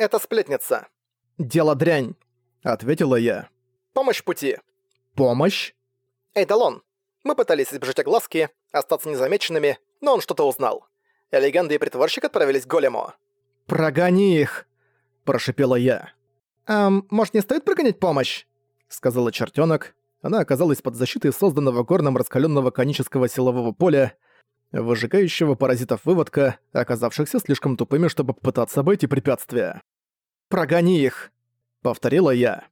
Это сплетница. «Дело дрянь», — ответила я. Помощь пути. «Помощь?» Эй, Далон, мы пытались избежать огласки, остаться незамеченными, но он что-то узнал. Легенда и притворщик отправились к голему. «Прогони их!» – прошипела я. «Эм, может, не стоит прогонять помощь?» – сказала чертенок. Она оказалась под защитой созданного горном раскаленного конического силового поля, выжигающего паразитов выводка, оказавшихся слишком тупыми, чтобы попытаться обойти препятствия. «Прогони их!» — повторила я.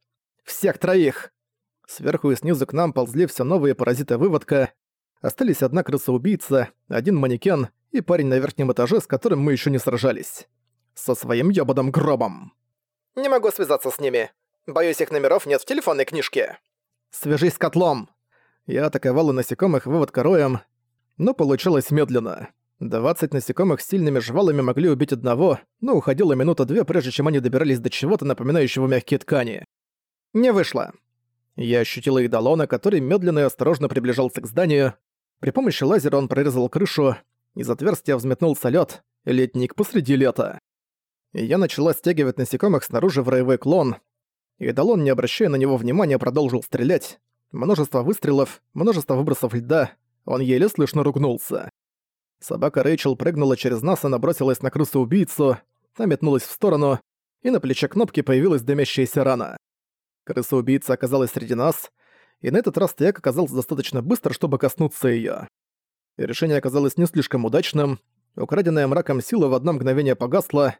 «Всех троих!» Сверху и снизу к нам ползли все новые паразиты выводка. Остались одна крыса-убийца, один манекен и парень на верхнем этаже, с которым мы еще не сражались. Со своим ёбаным гробом. «Не могу связаться с ними. Боюсь, их номеров нет в телефонной книжке». «Свяжись с котлом!» Я атаковала насекомых выводка роем, но получалось медленно. 20 насекомых с сильными жвалами могли убить одного, но уходила минута-две, прежде чем они добирались до чего-то напоминающего мягкие ткани. Не вышло. Я ощутила идолона, который медленно и осторожно приближался к зданию. При помощи лазера он прорезал крышу, из отверстия взметнулся лед, летник посреди лета. И я начала стягивать насекомых снаружи в роевой клон. Идолон, не обращая на него внимания, продолжил стрелять. Множество выстрелов, множество выбросов льда. Он еле слышно ругнулся. Собака Рэйчел прыгнула через нас и набросилась на крысу-убийцу, та метнулась в сторону, и на плече кнопки появилась дымящаяся рана. Крыса-убийца оказалась среди нас, и на этот раз Тек оказался достаточно быстро, чтобы коснуться её. решение оказалось не слишком удачным, украденная мраком сила в одно мгновение погасла,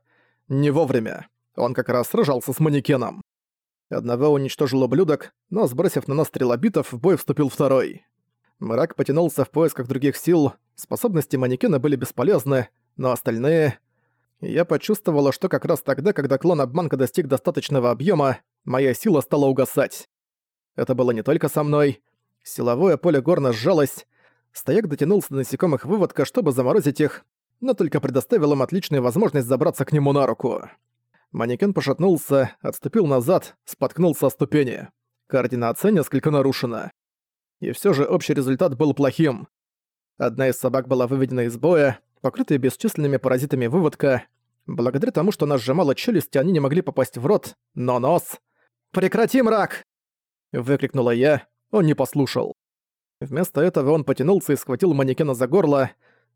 не вовремя. Он как раз сражался с манекеном. Одного уничтожил ублюдок, но, сбросив на нас стрелобитов, в бой вступил второй. Мрак потянулся в поисках других сил, способности манекена были бесполезны, но остальные... Я почувствовала, что как раз тогда, когда клон обманка достиг достаточного объема, моя сила стала угасать. Это было не только со мной. Силовое поле горно сжалось. Стояк дотянулся до насекомых выводка, чтобы заморозить их, но только предоставил им отличную возможность забраться к нему на руку. Манекен пошатнулся, отступил назад, споткнулся о ступени. Координация несколько нарушена. И все же общий результат был плохим. Одна из собак была выведена из боя, покрытая бесчисленными паразитами выводка. Благодаря тому, что она сжимала челюсти, они не могли попасть в рот, но нос... «Прекрати, мрак!» Выкрикнула я, он не послушал. Вместо этого он потянулся и схватил манекена за горло,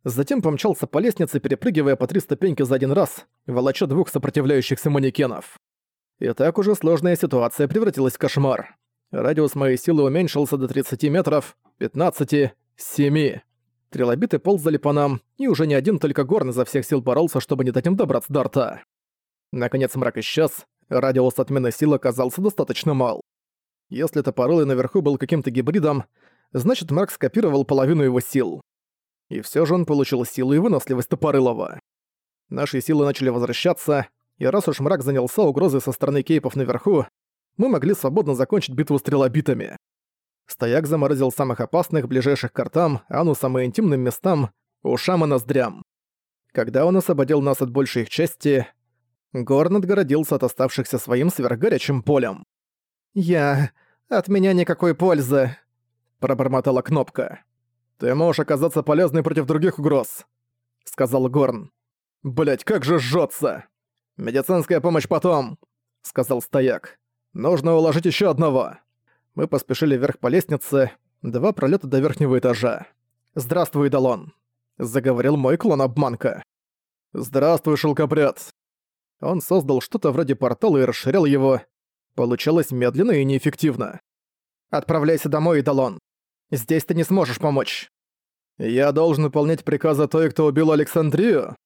затем помчался по лестнице, перепрыгивая по три ступеньки за один раз, волоча двух сопротивляющихся манекенов. И так уже сложная ситуация превратилась в кошмар. Радиус моей силы уменьшился до 30 метров, 15, 7. Трилобиты ползали по нам, и уже не один только Горн изо всех сил боролся, чтобы не дать им добраться до рта. Наконец мрак исчез, радиус отмены сил оказался достаточно мал. Если топорылый наверху был каким-то гибридом, значит мрак скопировал половину его сил. И все же он получил силу и выносливость топорылого. Наши силы начали возвращаться, и раз уж мрак занялся угрозой со стороны кейпов наверху, мы могли свободно закончить битву стрелобитами. Стояк заморозил самых опасных, ближайших к ртам, анусам и интимным местам, ушам и ноздрям. Когда он освободил нас от большей их части, Горн отгородился от оставшихся своим сверхгорячим полем. «Я... от меня никакой пользы», — пробормотала Кнопка. «Ты можешь оказаться полезной против других угроз», — сказал Горн. Блять, как же жжется! Медицинская помощь потом», — сказал Стояк. «Нужно уложить еще одного». Мы поспешили вверх по лестнице, два пролета до верхнего этажа. «Здравствуй, Далон», — заговорил мой клон-обманка. «Здравствуй, шелкопряд». Он создал что-то вроде портала и расширял его. Получалось медленно и неэффективно. «Отправляйся домой, Далон. Здесь ты не сможешь помочь». «Я должен выполнять приказы той, кто убил Александрию?»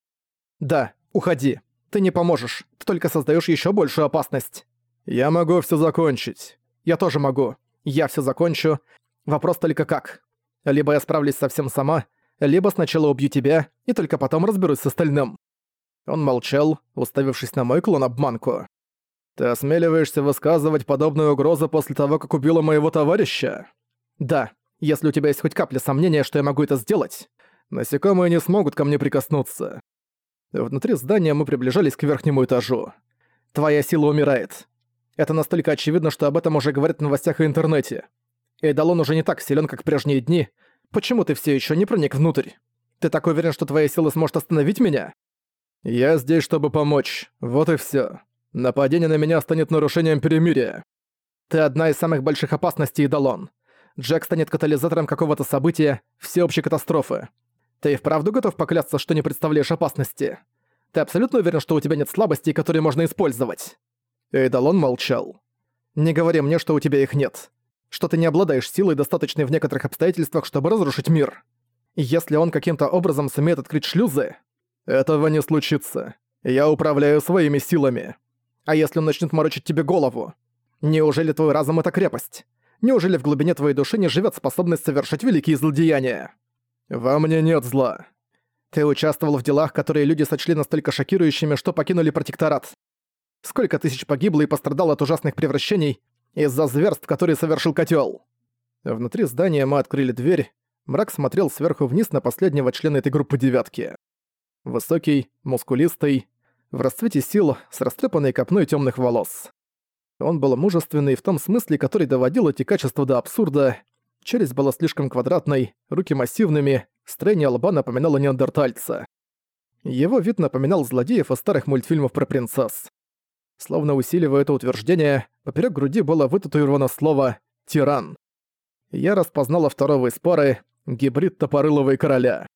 «Да, уходи. Ты не поможешь. Ты только создаешь еще большую опасность». «Я могу все закончить». Я тоже могу. Я все закончу. Вопрос только как. Либо я справлюсь совсем сама, либо сначала убью тебя, и только потом разберусь с остальным». Он молчал, уставившись на мой клон-обманку. «Ты осмеливаешься высказывать подобную угрозу после того, как убила моего товарища?» «Да, если у тебя есть хоть капля сомнения, что я могу это сделать. Насекомые не смогут ко мне прикоснуться». Внутри здания мы приближались к верхнему этажу. «Твоя сила умирает. Это настолько очевидно, что об этом уже говорят в новостях и интернете. Эйдалон уже не так силен, как в прежние дни. Почему ты все еще не проник внутрь? Ты так уверен, что твоя сила сможет остановить меня? Я здесь, чтобы помочь. Вот и все. Нападение на меня станет нарушением перемирия. Ты одна из самых больших опасностей, Идалон. Джек станет катализатором какого-то события, всеобщей катастрофы. Ты и вправду готов поклясться, что не представляешь опасности? Ты абсолютно уверен, что у тебя нет слабостей, которые можно использовать?» Эйдалон молчал. «Не говори мне, что у тебя их нет. Что ты не обладаешь силой, достаточной в некоторых обстоятельствах, чтобы разрушить мир. Если он каким-то образом сумеет открыть шлюзы, этого не случится. Я управляю своими силами. А если он начнет морочить тебе голову? Неужели твой разум — это крепость? Неужели в глубине твоей души не живет способность совершать великие злодеяния? Во мне нет зла. Ты участвовал в делах, которые люди сочли настолько шокирующими, что покинули протекторат. Сколько тысяч погибло и пострадало от ужасных превращений из-за зверств, которые совершил котел. Внутри здания мы открыли дверь. Мрак смотрел сверху вниз на последнего члена этой группы девятки. Высокий, мускулистый, в расцвете сил, с растрепанной копной темных волос. Он был мужественный в том смысле, который доводил эти качества до абсурда. Челюсть была слишком квадратной, руки массивными, Строение лба напоминало неандертальца. Его вид напоминал злодеев из старых мультфильмов про принцесс. Словно усиливая это утверждение, поперек груди было вытатуировано слово «тиран». Я распознала второго из пары гибрид топорылого короля.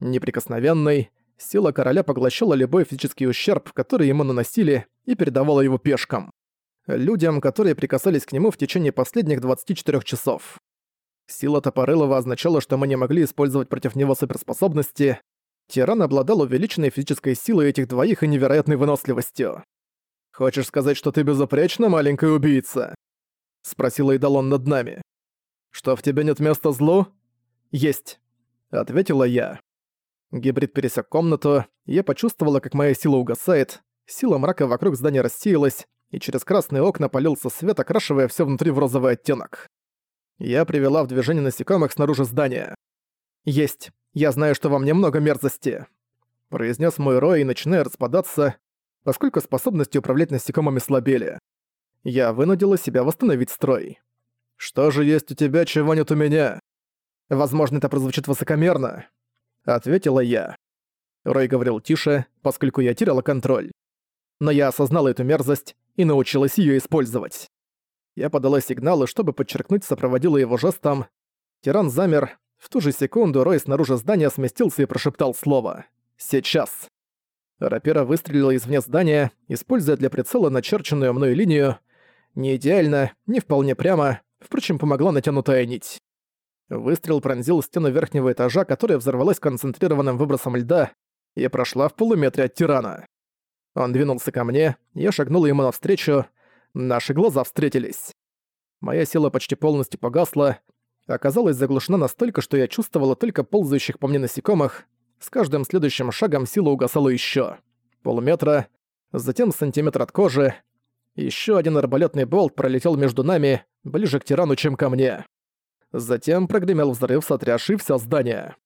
Неприкосновенный, сила короля поглощала любой физический ущерб, который ему наносили, и передавала его пешкам. Людям, которые прикасались к нему в течение последних 24 часов. Сила Топорылова означала, что мы не могли использовать против него суперспособности. Тиран обладал увеличенной физической силой этих двоих и невероятной выносливостью. «Хочешь сказать, что ты безупречна, маленькая убийца?» — спросила Идалон над нами. «Что в тебе нет места злу?» «Есть», — ответила я. Гибрид пересек комнату, и я почувствовала, как моя сила угасает, сила мрака вокруг здания рассеялась, и через красные окна полился свет, окрашивая все внутри в розовый оттенок. Я привела в движение насекомых снаружи здания. «Есть. Я знаю, что во мне много мерзости», — произнес мой Рой, начиная распадаться, поскольку способности управлять насекомыми слабели. Я вынудила себя восстановить строй. «Что же есть у тебя, чего нет у меня?» «Возможно, это прозвучит высокомерно», — ответила я. Рой говорил тише, поскольку я теряла контроль. Но я осознала эту мерзость и научилась ее использовать. Я подала сигналы, чтобы подчеркнуть, сопроводила его жестом. Тиран замер. В ту же секунду Рой снаружи здания сместился и прошептал слово. «Сейчас». Рапира выстрелила извне здания, используя для прицела начерченную мной линию. Не идеально, не вполне прямо, впрочем, помогла натянутая нить. Выстрел пронзил стену верхнего этажа, которая взорвалась концентрированным выбросом льда и прошла в полуметре от тирана. Он двинулся ко мне, я шагнула ему навстречу, Наши глаза встретились. Моя сила почти полностью погасла, оказалась заглушена настолько, что я чувствовала только ползающих по мне насекомых. С каждым следующим шагом сила угасала еще. Полметра, затем сантиметр от кожи. Еще один арбалетный болт пролетел между нами, ближе к тирану, чем ко мне. Затем прогремел взрыв, сотрясший все здание.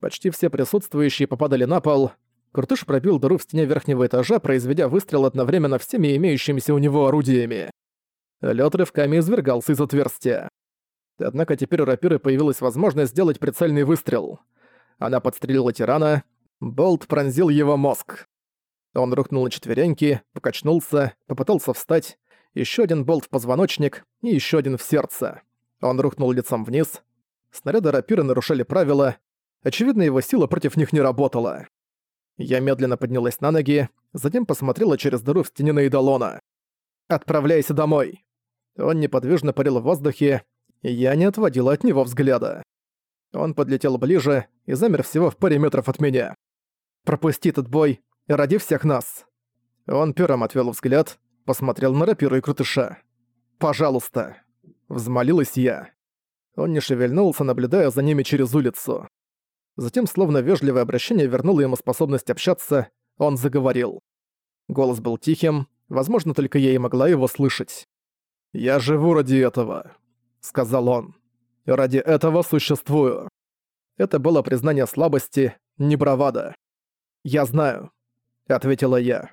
Почти все присутствующие попадали на пол, Крутыш пробил дыру в стене верхнего этажа, произведя выстрел одновременно всеми имеющимися у него орудиями. Лёд рывками извергался из отверстия. Однако теперь у рапиры появилась возможность сделать прицельный выстрел. Она подстрелила тирана, болт пронзил его мозг. Он рухнул на четвереньки, покачнулся, попытался встать, еще один болт в позвоночник и еще один в сердце. Он рухнул лицом вниз. Снаряды рапиры нарушали правила, очевидно, его сила против них не работала. Я медленно поднялась на ноги, затем посмотрела через дыру в стене на Идолона. «Отправляйся домой!» Он неподвижно парил в воздухе, и я не отводила от него взгляда. Он подлетел ближе и замер всего в паре метров от меня. «Пропусти этот бой, ради всех нас!» Он первым отвел взгляд, посмотрел на рапиру и крутыша. «Пожалуйста!» — взмолилась я. Он не шевельнулся, наблюдая за ними через улицу. Затем, словно вежливое обращение вернуло ему способность общаться, он заговорил. Голос был тихим, возможно, только я и могла его слышать. «Я живу ради этого», — сказал он. «Ради этого существую». Это было признание слабости, не бравада. «Я знаю», — ответила я.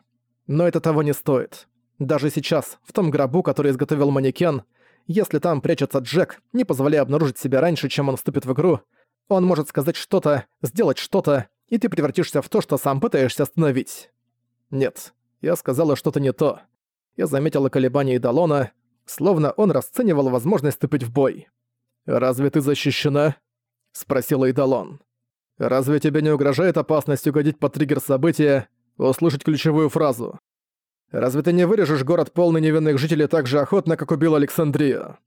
«Но это того не стоит. Даже сейчас, в том гробу, который изготовил манекен, если там прячется Джек, не позволяя обнаружить себя раньше, чем он вступит в игру, он может сказать что-то, сделать что-то, и ты превратишься в то, что сам пытаешься остановить. Нет, я сказала что-то не то. Я заметила колебания Идалона, словно он расценивал возможность вступить в бой. «Разве ты защищена?» — спросила Идалон. «Разве тебе не угрожает опасность угодить под триггер события, услышать ключевую фразу? Разве ты не вырежешь город полный невинных жителей так же охотно, как убил Александрию?»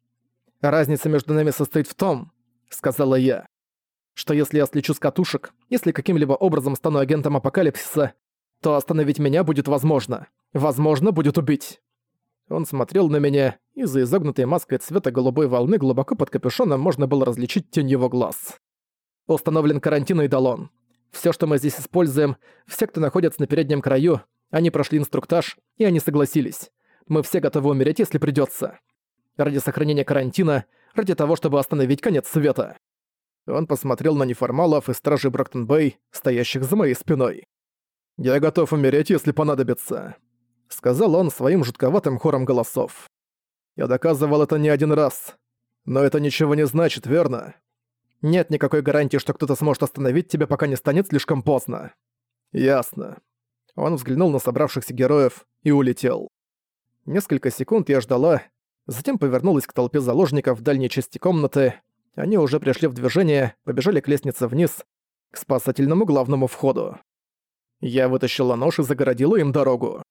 «Разница между нами состоит в том», — сказала я, «что если я слечу с катушек, если каким-либо образом стану агентом апокалипсиса, то остановить меня будет возможно. Возможно, будет убить». Он смотрел на меня, и за изогнутой маской цвета голубой волны глубоко под капюшоном можно было различить тень его глаз. Установлен карантин и долон. Все, что мы здесь используем, все, кто находится на переднем краю, они прошли инструктаж, и они согласились. Мы все готовы умереть, если придется. Ради сохранения карантина, ради того, чтобы остановить конец света. Он посмотрел на неформалов и стражей Броктон-Бэй, стоящих за моей спиной. «Я готов умереть, если понадобится», — сказал он своим жутковатым хором голосов. «Я доказывал это не один раз. Но это ничего не значит, верно? Нет никакой гарантии, что кто-то сможет остановить тебя, пока не станет слишком поздно». «Ясно». Он взглянул на собравшихся героев и улетел. Несколько секунд я ждала, затем повернулась к толпе заложников в дальней части комнаты. Они уже пришли в движение, побежали к лестнице вниз, к спасательному главному входу. Я вытащила нож и загородила им дорогу.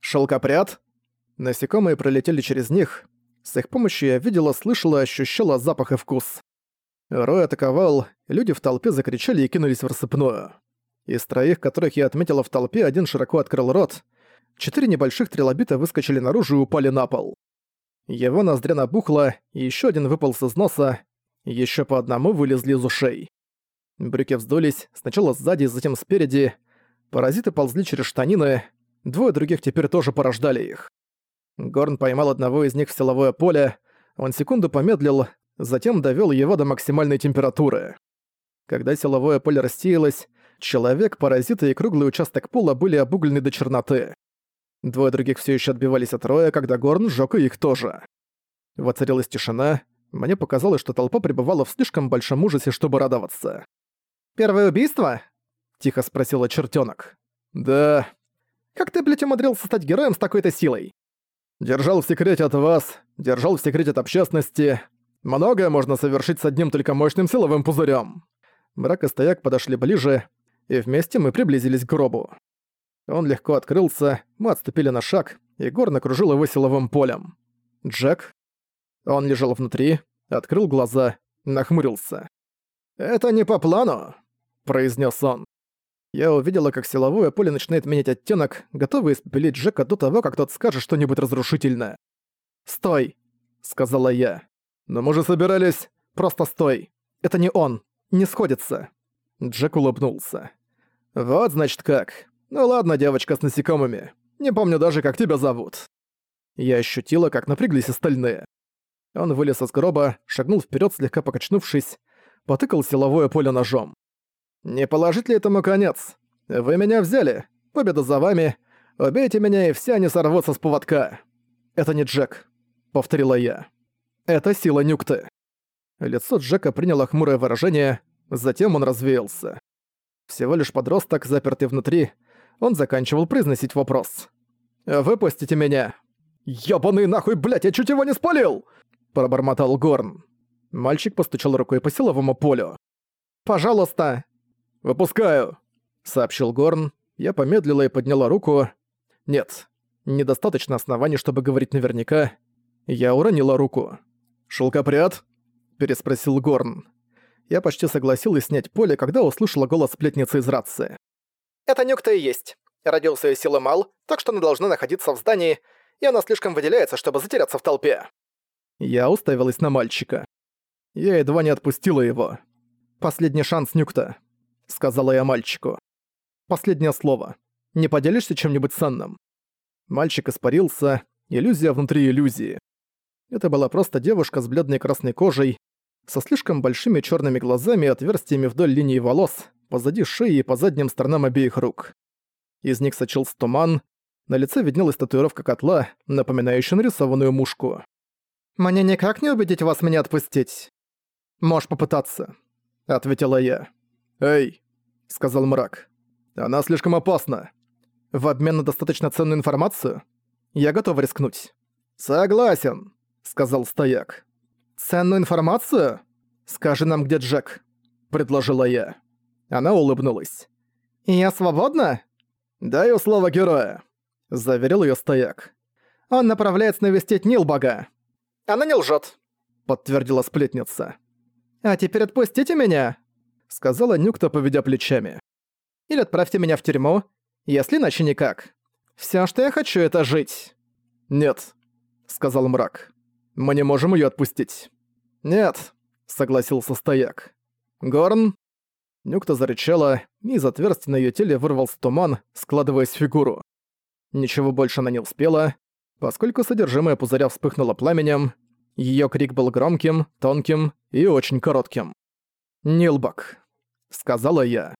«Шелкопряд?» Насекомые пролетели через них. С их помощью я видела, слышала, ощущала запах и вкус. Рой атаковал, люди в толпе закричали и кинулись в рассыпную. Из троих, которых я отметила в толпе, один широко открыл рот. Четыре небольших трилобита выскочили наружу и упали на пол. Его ноздря набухла, и еще один выпал из носа, еще по одному вылезли из ушей. Брюки вздулись, сначала сзади, затем спереди, Паразиты ползли через штанины, двое других теперь тоже порождали их. Горн поймал одного из них в силовое поле, он секунду помедлил, затем довёл его до максимальной температуры. Когда силовое поле рассеялось, человек, паразиты и круглый участок пола были обуглены до черноты. Двое других все еще отбивались от роя, когда Горн сжёг их тоже. Воцарилась тишина, мне показалось, что толпа пребывала в слишком большом ужасе, чтобы радоваться. «Первое убийство?» Тихо спросила чертенок. «Да. Как ты, блядь, умудрился стать героем с такой-то силой?» «Держал в секрете от вас, держал в секрете от общественности. Многое можно совершить с одним только мощным силовым пузырем. Мрак и стояк подошли ближе, и вместе мы приблизились к гробу. Он легко открылся, мы отступили на шаг, и Гор накружил его силовым полем. Джек? Он лежал внутри, открыл глаза, нахмурился. «Это не по плану», — произнес он. Я увидела, как силовое поле начинает менять оттенок, готовый испепелить Джека до того, как тот скажет что-нибудь разрушительное. «Стой!» — сказала я. «Но мы же собирались... Просто стой! Это не он! Не сходится!» Джек улыбнулся. «Вот, значит, как. Ну ладно, девочка с насекомыми. Не помню даже, как тебя зовут». Я ощутила, как напряглись остальные. Он вылез из гроба, шагнул вперед, слегка покачнувшись, потыкал силовое поле ножом. Не положить ли этому конец? Вы меня взяли. Победа за вами. Убейте меня, и все они сорвутся с поводка. Это не Джек, повторила я. Это сила Нюкты. Лицо Джека приняло хмурое выражение, затем он развеялся. Всего лишь подросток, запертый внутри, он заканчивал произносить вопрос. «Выпустите меня!» «Ёбаный нахуй, блядь, я чуть его не спалил!» Пробормотал Горн. Мальчик постучал рукой по силовому полю. «Пожалуйста, «Выпускаю», — сообщил Горн. Я помедлила и подняла руку. «Нет, недостаточно оснований, чтобы говорить наверняка. Я уронила руку». «Шелкопряд?» — переспросил Горн. Я почти согласилась снять поле, когда услышала голос сплетницы из рации. «Это нюк-то и есть. Родился ее силы мал, так что она должна находиться в здании, и она слишком выделяется, чтобы затеряться в толпе». Я уставилась на мальчика. Я едва не отпустила его. Последний шанс Нюкта сказала я мальчику. Последнее слово. Не поделишься чем-нибудь ценным? Мальчик испарился, иллюзия внутри иллюзии. Это была просто девушка с бледной красной кожей, со слишком большими черными глазами и отверстиями вдоль линии волос, позади шеи и по задним сторонам обеих рук. Из них сочился туман, на лице виднелась татуировка котла, напоминающая нарисованную мушку. «Мне никак не убедить вас меня отпустить?» «Можешь попытаться», — ответила я. «Эй!» — сказал мрак. «Она слишком опасна. В обмен на достаточно ценную информацию? Я готов рискнуть». «Согласен», — сказал стояк. «Ценную информацию? Скажи нам, где Джек», — предложила я. Она улыбнулась. «Я свободна?» «Даю слово героя», — заверил её стояк. «Он направляется навестить Нилбага». «Она не лжёт», — подтвердила сплетница. «А теперь отпустите меня», — сказала Нюкта, поведя плечами. «Или отправьте меня в тюрьму, если иначе никак. Всё, что я хочу, это жить». «Нет», — сказал мрак. «Мы не можем её отпустить». «Нет», — согласился стояк. «Горн?» Нюкта зарычала, и из отверстия на её теле вырвался туман, складываясь в фигуру. Ничего больше она не успела, поскольку содержимое пузыря вспыхнуло пламенем, её крик был громким, тонким и очень коротким. «Нилбак», — сказала я.